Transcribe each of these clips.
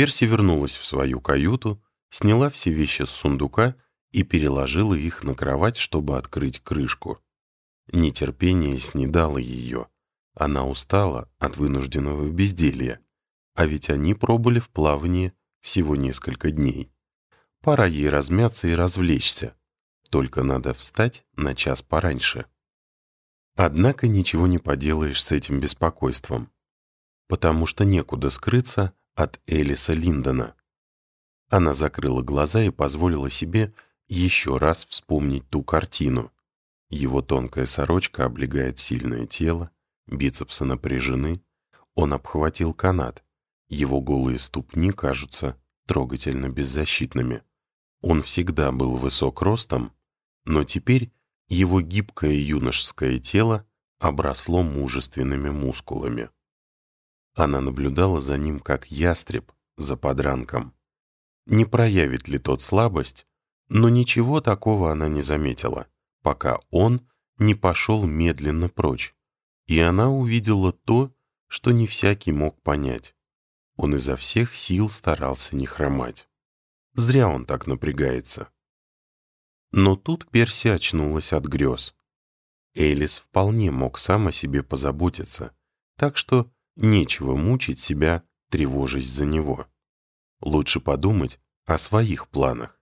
Перси вернулась в свою каюту, сняла все вещи с сундука и переложила их на кровать, чтобы открыть крышку. Нетерпение снедало ее. Она устала от вынужденного безделья, а ведь они пробыли в плавании всего несколько дней. Пора ей размяться и развлечься. Только надо встать на час пораньше. Однако ничего не поделаешь с этим беспокойством, потому что некуда скрыться от Элиса Линдона. Она закрыла глаза и позволила себе еще раз вспомнить ту картину. Его тонкая сорочка облегает сильное тело, бицепсы напряжены, он обхватил канат, его голые ступни кажутся трогательно беззащитными. Он всегда был высок ростом, но теперь его гибкое юношеское тело обросло мужественными мускулами. Она наблюдала за ним как ястреб за подранком. Не проявит ли тот слабость, но ничего такого она не заметила, пока он не пошел медленно прочь, и она увидела то, что не всякий мог понять. Он изо всех сил старался не хромать. Зря он так напрягается. Но тут Перси очнулась от грез. Элис вполне мог сам о себе позаботиться, так что нечего мучить себя, тревожась за него. Лучше подумать о своих планах.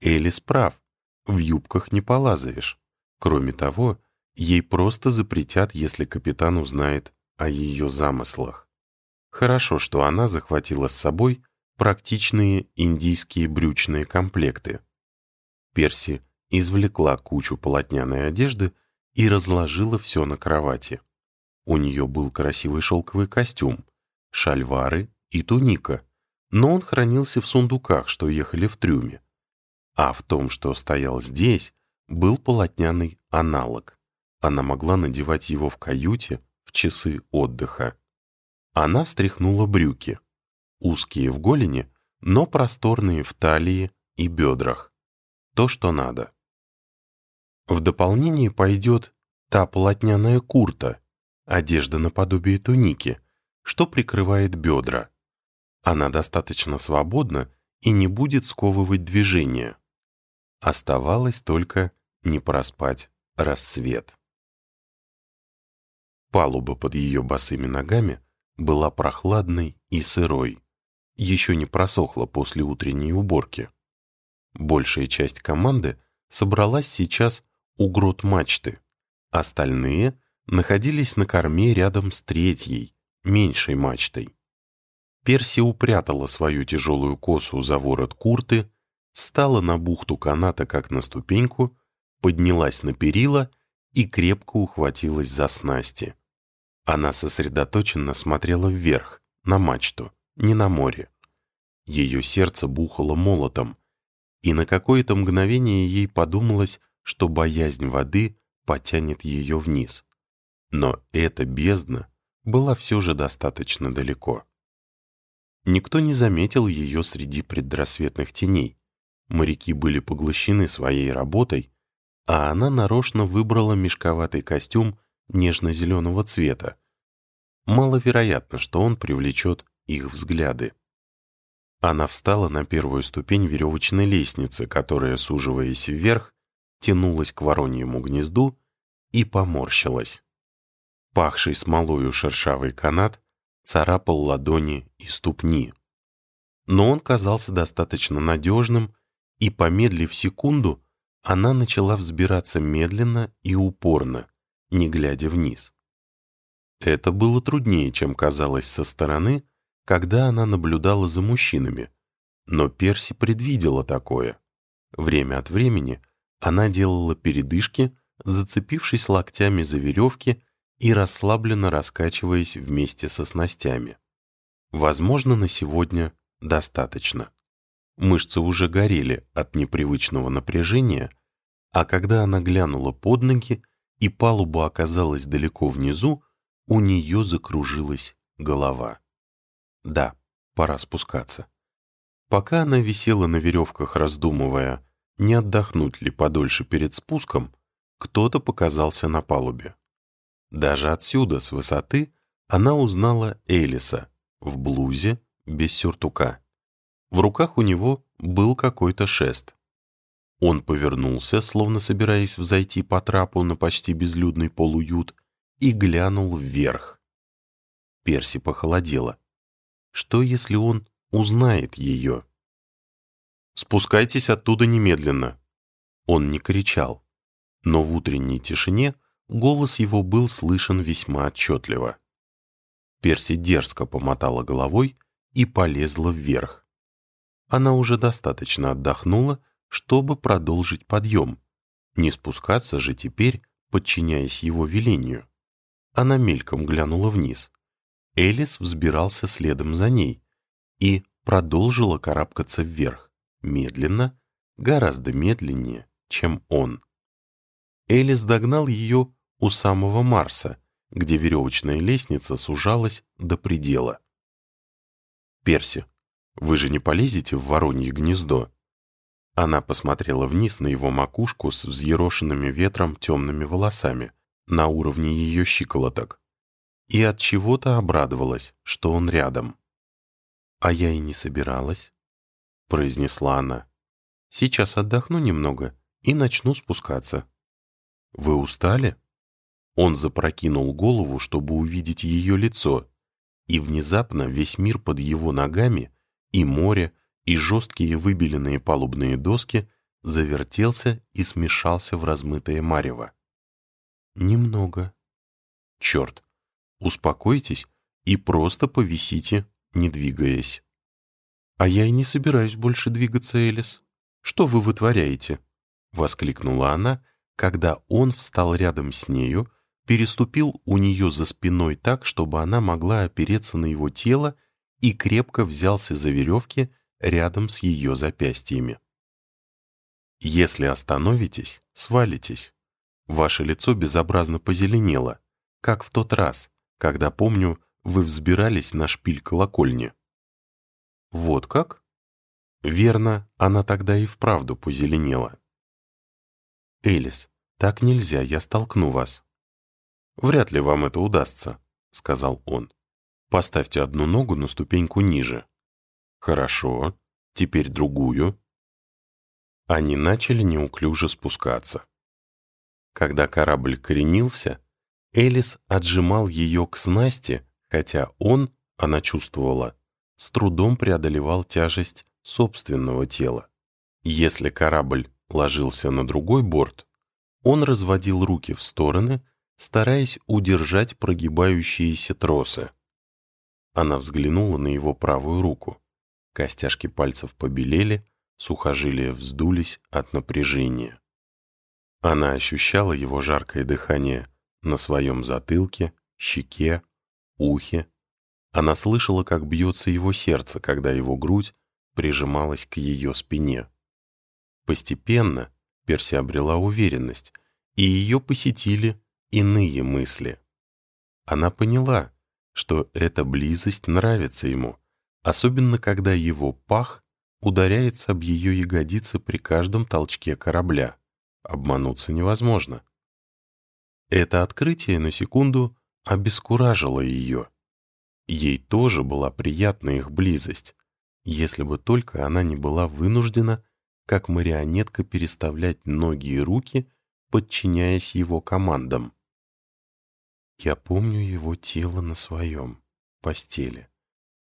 Элис прав, в юбках не полазаешь. Кроме того, ей просто запретят, если капитан узнает о ее замыслах. Хорошо, что она захватила с собой практичные индийские брючные комплекты. Перси извлекла кучу полотняной одежды и разложила все на кровати. У нее был красивый шелковый костюм, шальвары и туника, но он хранился в сундуках, что ехали в трюме. А в том, что стоял здесь, был полотняный аналог. Она могла надевать его в каюте в часы отдыха. Она встряхнула брюки. Узкие в голени, но просторные в талии и бедрах то, что надо. В дополнение пойдет та полотняная курта, одежда наподобие туники, что прикрывает бедра. Она достаточно свободна и не будет сковывать движение. Оставалось только не проспать рассвет. Палуба под ее босыми ногами была прохладной и сырой, еще не просохла после утренней уборки. Большая часть команды собралась сейчас у грот мачты. Остальные находились на корме рядом с третьей, меньшей мачтой. Перси упрятала свою тяжелую косу за ворот курты, встала на бухту каната как на ступеньку, поднялась на перила и крепко ухватилась за снасти. Она сосредоточенно смотрела вверх, на мачту, не на море. Ее сердце бухало молотом, и на какое-то мгновение ей подумалось, что боязнь воды потянет ее вниз. Но эта бездна была все же достаточно далеко. Никто не заметил ее среди предрассветных теней. Моряки были поглощены своей работой, а она нарочно выбрала мешковатый костюм нежно-зеленого цвета. Маловероятно, что он привлечет их взгляды. Она встала на первую ступень веревочной лестницы, которая, суживаясь вверх, тянулась к вороньему гнезду и поморщилась. Пахший смолою шершавый канат царапал ладони и ступни. Но он казался достаточно надежным, и, помедлив секунду, она начала взбираться медленно и упорно, не глядя вниз. Это было труднее, чем казалось со стороны, когда она наблюдала за мужчинами, но Перси предвидела такое. Время от времени она делала передышки, зацепившись локтями за веревки и расслабленно раскачиваясь вместе со снастями. Возможно, на сегодня достаточно. Мышцы уже горели от непривычного напряжения, а когда она глянула под ноги и палуба оказалась далеко внизу, у нее закружилась голова. Да, пора спускаться. Пока она висела на веревках, раздумывая, не отдохнуть ли подольше перед спуском, кто-то показался на палубе. Даже отсюда, с высоты, она узнала Элиса в блузе без сюртука. В руках у него был какой-то шест. Он повернулся, словно собираясь взойти по трапу на почти безлюдный полуют, и глянул вверх. Перси похолодела. Что, если он узнает ее? «Спускайтесь оттуда немедленно!» Он не кричал, но в утренней тишине голос его был слышен весьма отчетливо. Перси дерзко помотала головой и полезла вверх. Она уже достаточно отдохнула, чтобы продолжить подъем. Не спускаться же теперь, подчиняясь его велению. Она мельком глянула вниз. Элис взбирался следом за ней и продолжила карабкаться вверх, медленно, гораздо медленнее, чем он. Элис догнал ее у самого Марса, где веревочная лестница сужалась до предела. «Перси, вы же не полезете в воронье гнездо?» Она посмотрела вниз на его макушку с взъерошенными ветром темными волосами на уровне ее щиколоток и от чего-то обрадовалась, что он рядом. «А я и не собиралась», — произнесла она. «Сейчас отдохну немного и начну спускаться». «Вы устали?» Он запрокинул голову, чтобы увидеть ее лицо, и внезапно весь мир под его ногами, и море, и жесткие выбеленные палубные доски завертелся и смешался в размытое марево. «Немного». «Черт! Успокойтесь и просто повисите, не двигаясь». «А я и не собираюсь больше двигаться, Элис. Что вы вытворяете?» — воскликнула она, когда он встал рядом с нею, переступил у нее за спиной так, чтобы она могла опереться на его тело и крепко взялся за веревки, рядом с ее запястьями. Если остановитесь, свалитесь. Ваше лицо безобразно позеленело, как в тот раз, когда, помню, вы взбирались на шпиль колокольни. Вот как? Верно, она тогда и вправду позеленела. Элис, так нельзя, я столкну вас. Вряд ли вам это удастся, сказал он. Поставьте одну ногу на ступеньку ниже. Хорошо, теперь другую. Они начали неуклюже спускаться. Когда корабль кренился, Элис отжимал ее к снасти, хотя он, она чувствовала, с трудом преодолевал тяжесть собственного тела. Если корабль ложился на другой борт, он разводил руки в стороны, стараясь удержать прогибающиеся тросы. Она взглянула на его правую руку. Костяшки пальцев побелели, сухожилия вздулись от напряжения. Она ощущала его жаркое дыхание на своем затылке, щеке, ухе. Она слышала, как бьется его сердце, когда его грудь прижималась к ее спине. Постепенно Перси обрела уверенность, и ее посетили иные мысли. Она поняла, что эта близость нравится ему, особенно когда его пах ударяется об ее ягодицы при каждом толчке корабля. Обмануться невозможно. Это открытие на секунду обескуражило ее. Ей тоже была приятна их близость, если бы только она не была вынуждена, как марионетка, переставлять ноги и руки, подчиняясь его командам. Я помню его тело на своем постели.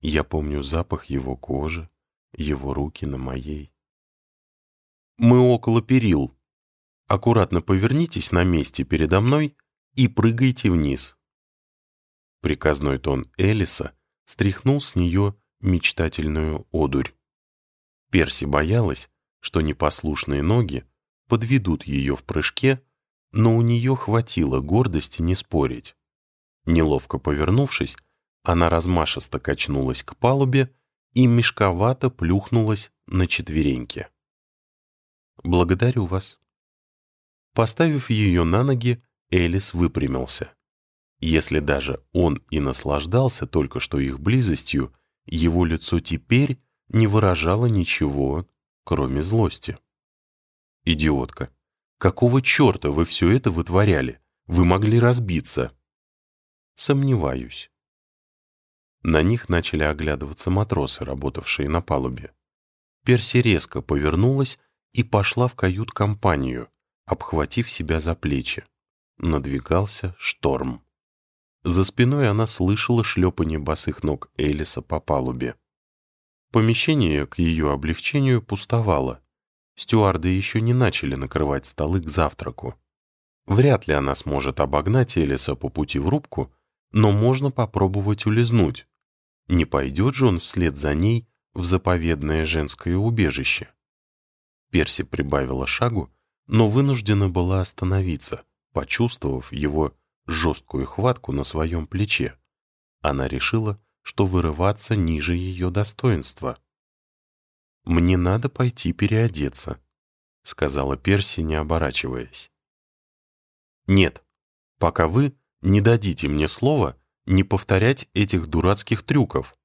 Я помню запах его кожи, его руки на моей. «Мы около перил. Аккуратно повернитесь на месте передо мной и прыгайте вниз». Приказной тон Элиса стряхнул с нее мечтательную одурь. Перси боялась, что непослушные ноги подведут ее в прыжке, но у нее хватило гордости не спорить. Неловко повернувшись, она размашисто качнулась к палубе и мешковато плюхнулась на четвереньки. «Благодарю вас». Поставив ее на ноги, Элис выпрямился. Если даже он и наслаждался только что их близостью, его лицо теперь не выражало ничего, кроме злости. «Идиотка! Какого черта вы все это вытворяли? Вы могли разбиться!» «Сомневаюсь». На них начали оглядываться матросы, работавшие на палубе. Перси резко повернулась и пошла в кают-компанию, обхватив себя за плечи. Надвигался шторм. За спиной она слышала шлепание босых ног Элиса по палубе. Помещение к ее облегчению пустовало. Стюарды еще не начали накрывать столы к завтраку. Вряд ли она сможет обогнать Элиса по пути в рубку, но можно попробовать улизнуть. Не пойдет же он вслед за ней в заповедное женское убежище. Перси прибавила шагу, но вынуждена была остановиться, почувствовав его жесткую хватку на своем плече. Она решила, что вырываться ниже ее достоинства. «Мне надо пойти переодеться», — сказала Перси, не оборачиваясь. «Нет, пока вы не дадите мне слова не повторять этих дурацких трюков».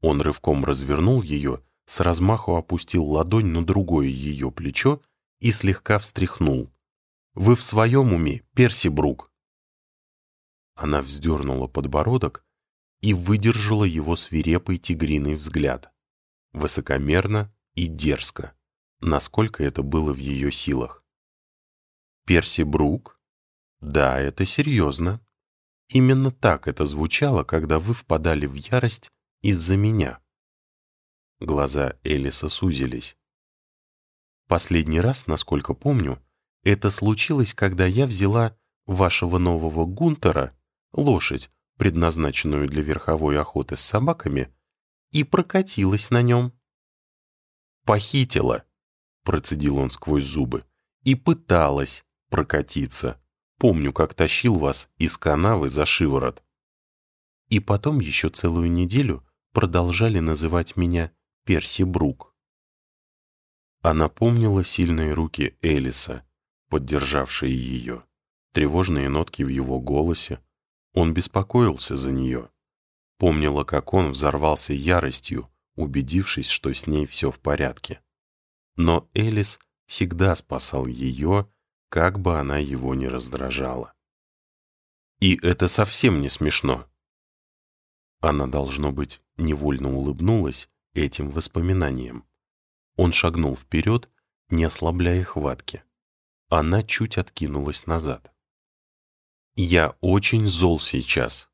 Он рывком развернул ее, с размаху опустил ладонь на другое ее плечо и слегка встряхнул. «Вы в своем уме, Перси Брук?» Она вздернула подбородок и выдержала его свирепый тигриный взгляд. Высокомерно и дерзко, насколько это было в ее силах. «Перси Брук?» Да, это серьезно. Именно так это звучало, когда вы впадали в ярость из-за меня. Глаза Элиса сузились. Последний раз, насколько помню, это случилось, когда я взяла вашего нового Гунтера, лошадь, предназначенную для верховой охоты с собаками, и прокатилась на нем. «Похитила», — процедил он сквозь зубы, — «и пыталась прокатиться. Помню, как тащил вас из канавы за шиворот. И потом еще целую неделю продолжали называть меня Перси Брук. Она помнила сильные руки Элиса, поддержавшие ее, тревожные нотки в его голосе. Он беспокоился за нее. Помнила, как он взорвался яростью, убедившись, что с ней все в порядке. Но Элис всегда спасал ее как бы она его ни раздражала. И это совсем не смешно. Она, должно быть, невольно улыбнулась этим воспоминанием. Он шагнул вперед, не ослабляя хватки. Она чуть откинулась назад. «Я очень зол сейчас.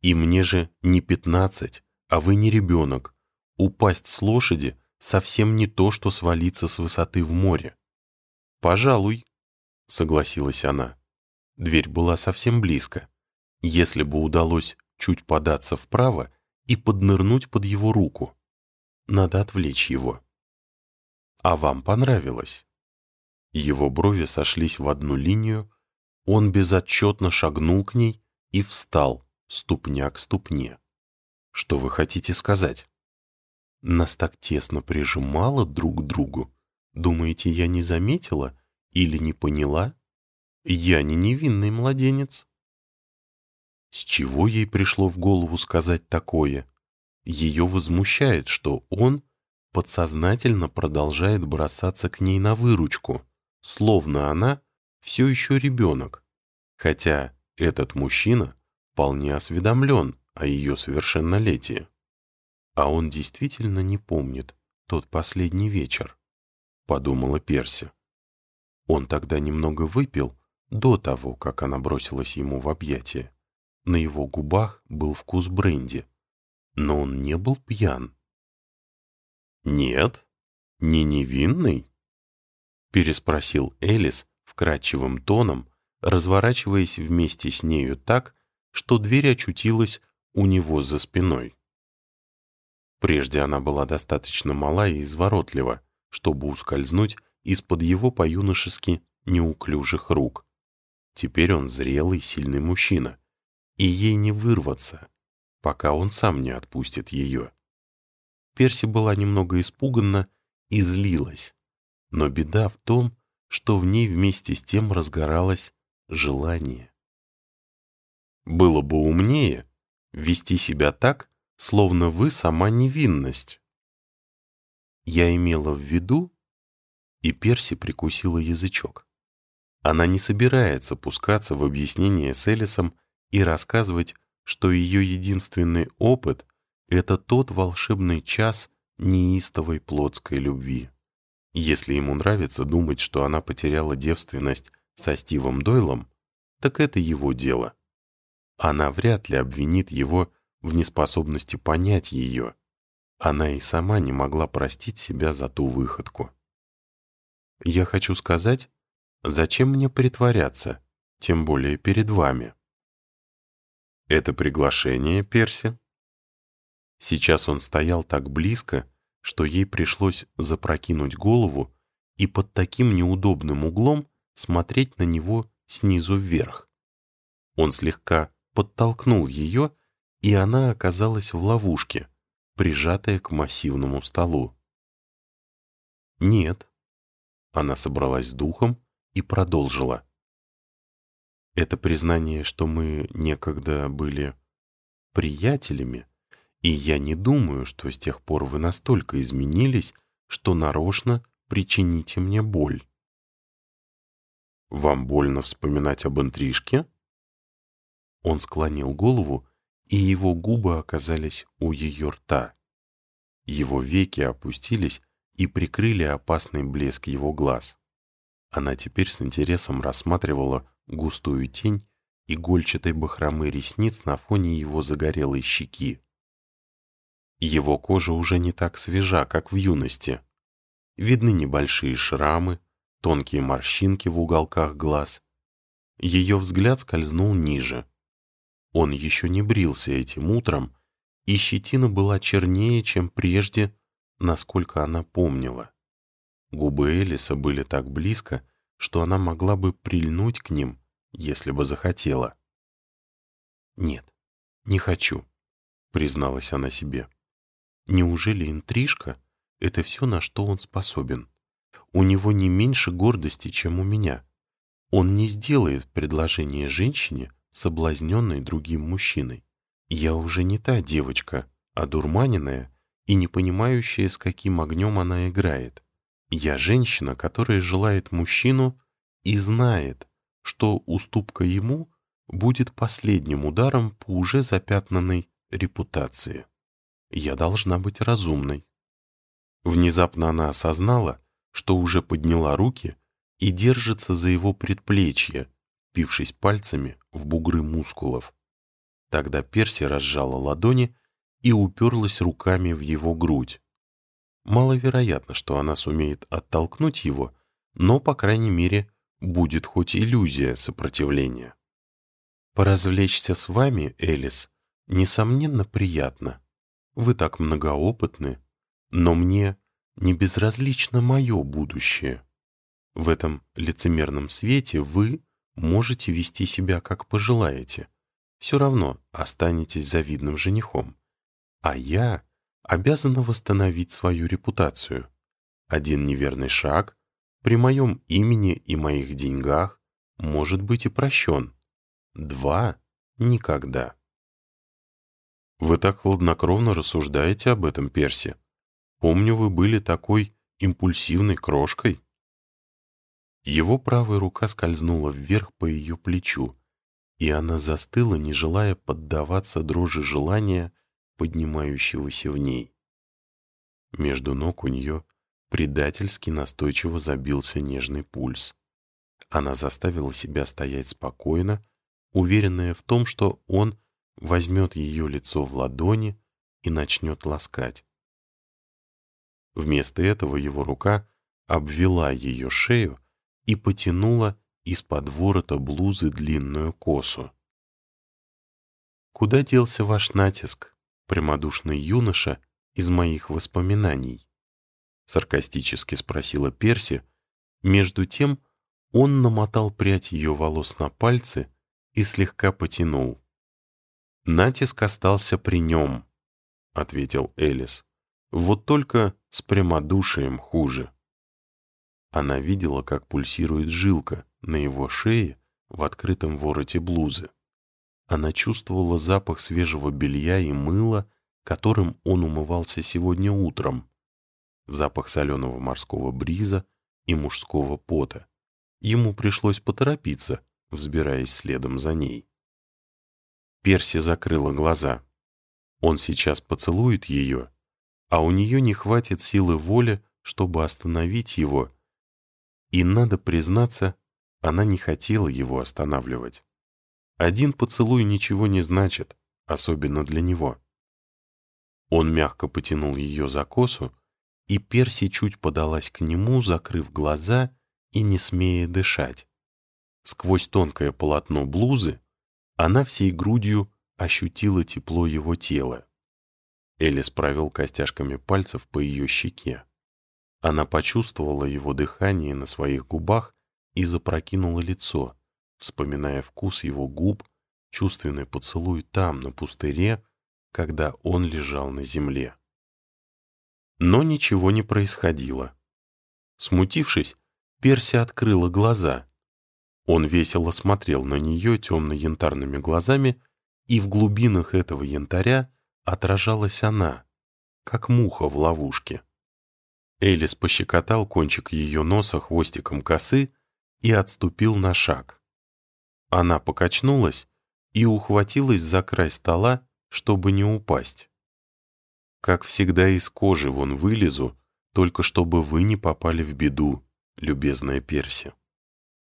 И мне же не пятнадцать, а вы не ребенок. Упасть с лошади совсем не то, что свалиться с высоты в море. Пожалуй, — согласилась она. Дверь была совсем близко. Если бы удалось чуть податься вправо и поднырнуть под его руку. Надо отвлечь его. А вам понравилось? Его брови сошлись в одну линию, он безотчетно шагнул к ней и встал, ступня к ступне. Что вы хотите сказать? Нас так тесно прижимало друг к другу. Думаете, я не заметила, или не поняла? Я не невинный младенец. С чего ей пришло в голову сказать такое? Ее возмущает, что он подсознательно продолжает бросаться к ней на выручку, словно она все еще ребенок, хотя этот мужчина вполне осведомлен о ее совершеннолетии. А он действительно не помнит тот последний вечер, подумала Перси. Он тогда немного выпил до того, как она бросилась ему в объятия. На его губах был вкус бренди, но он не был пьян. «Нет, не невинный?» — переспросил Элис вкрадчивым тоном, разворачиваясь вместе с нею так, что дверь очутилась у него за спиной. Прежде она была достаточно мала и изворотлива, чтобы ускользнуть из-под его по-юношески неуклюжих рук. Теперь он зрелый, сильный мужчина, и ей не вырваться, пока он сам не отпустит ее. Перси была немного испуганна и злилась, но беда в том, что в ней вместе с тем разгоралось желание. Было бы умнее вести себя так, словно вы сама невинность. Я имела в виду, и Перси прикусила язычок. Она не собирается пускаться в объяснение с Элисом и рассказывать, что ее единственный опыт — это тот волшебный час неистовой плотской любви. Если ему нравится думать, что она потеряла девственность со Стивом Дойлом, так это его дело. Она вряд ли обвинит его в неспособности понять ее. Она и сама не могла простить себя за ту выходку. Я хочу сказать, зачем мне притворяться, тем более перед вами? Это приглашение, Перси? Сейчас он стоял так близко, что ей пришлось запрокинуть голову и под таким неудобным углом смотреть на него снизу вверх. Он слегка подтолкнул ее, и она оказалась в ловушке, прижатая к массивному столу. «Нет». Она собралась с духом и продолжила. «Это признание, что мы некогда были приятелями, и я не думаю, что с тех пор вы настолько изменились, что нарочно причините мне боль. Вам больно вспоминать об интрижке? Он склонил голову, и его губы оказались у ее рта. Его веки опустились и прикрыли опасный блеск его глаз. Она теперь с интересом рассматривала густую тень игольчатой бахромы ресниц на фоне его загорелой щеки. Его кожа уже не так свежа, как в юности. Видны небольшие шрамы, тонкие морщинки в уголках глаз. Ее взгляд скользнул ниже. Он еще не брился этим утром, и щетина была чернее, чем прежде, насколько она помнила. Губы Элиса были так близко, что она могла бы прильнуть к ним, если бы захотела. «Нет, не хочу», — призналась она себе. Неужели интрижка — это все, на что он способен? У него не меньше гордости, чем у меня. Он не сделает предложение женщине, соблазненной другим мужчиной. Я уже не та девочка, одурманенная и не понимающая, с каким огнем она играет. Я женщина, которая желает мужчину и знает, что уступка ему будет последним ударом по уже запятнанной репутации. Я должна быть разумной. Внезапно она осознала, что уже подняла руки и держится за его предплечье, пившись пальцами в бугры мускулов. Тогда Перси разжала ладони и уперлась руками в его грудь. Маловероятно, что она сумеет оттолкнуть его, но, по крайней мере, будет хоть иллюзия сопротивления. «Поразвлечься с вами, Элис, несомненно, приятно», вы так многоопытны, но мне не безразлично мое будущее. В этом лицемерном свете вы можете вести себя как пожелаете. Все равно останетесь завидным женихом. А я обязана восстановить свою репутацию. Один неверный шаг при моем имени и моих деньгах может быть и прощен. Два — никогда. Вы так хладнокровно рассуждаете об этом, Перси. Помню, вы были такой импульсивной крошкой. Его правая рука скользнула вверх по ее плечу, и она застыла, не желая поддаваться дрожи желания, поднимающегося в ней. Между ног у нее предательски настойчиво забился нежный пульс. Она заставила себя стоять спокойно, уверенная в том, что он возьмет ее лицо в ладони и начнет ласкать. Вместо этого его рука обвела ее шею и потянула из-под ворота блузы длинную косу. «Куда делся ваш натиск, прямодушный юноша, из моих воспоминаний?» — саркастически спросила Перси. Между тем он намотал прядь ее волос на пальцы и слегка потянул. «Натиск остался при нем», — ответил Элис. «Вот только с прямодушием хуже». Она видела, как пульсирует жилка на его шее в открытом вороте блузы. Она чувствовала запах свежего белья и мыла, которым он умывался сегодня утром, запах соленого морского бриза и мужского пота. Ему пришлось поторопиться, взбираясь следом за ней. Перси закрыла глаза. Он сейчас поцелует ее, а у нее не хватит силы воли, чтобы остановить его. И, надо признаться, она не хотела его останавливать. Один поцелуй ничего не значит, особенно для него. Он мягко потянул ее за косу, и Перси чуть подалась к нему, закрыв глаза и не смея дышать. Сквозь тонкое полотно блузы она всей грудью ощутила тепло его тела. Элис провел костяшками пальцев по ее щеке. Она почувствовала его дыхание на своих губах и запрокинула лицо, вспоминая вкус его губ, чувственный поцелуй там, на пустыре, когда он лежал на земле. Но ничего не происходило. Смутившись, Перси открыла глаза. Он весело смотрел на нее темно-янтарными глазами, и в глубинах этого янтаря отражалась она, как муха в ловушке. Элис пощекотал кончик ее носа хвостиком косы и отступил на шаг. Она покачнулась и ухватилась за край стола, чтобы не упасть. Как всегда из кожи вон вылезу, только чтобы вы не попали в беду, любезная Перси.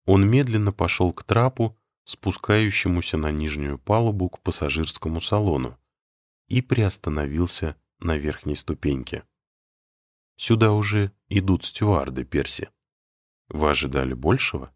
Он медленно пошел к трапу, спускающемуся на нижнюю палубу к пассажирскому салону, и приостановился на верхней ступеньке. Сюда уже идут стюарды, Перси. Вы ожидали большего?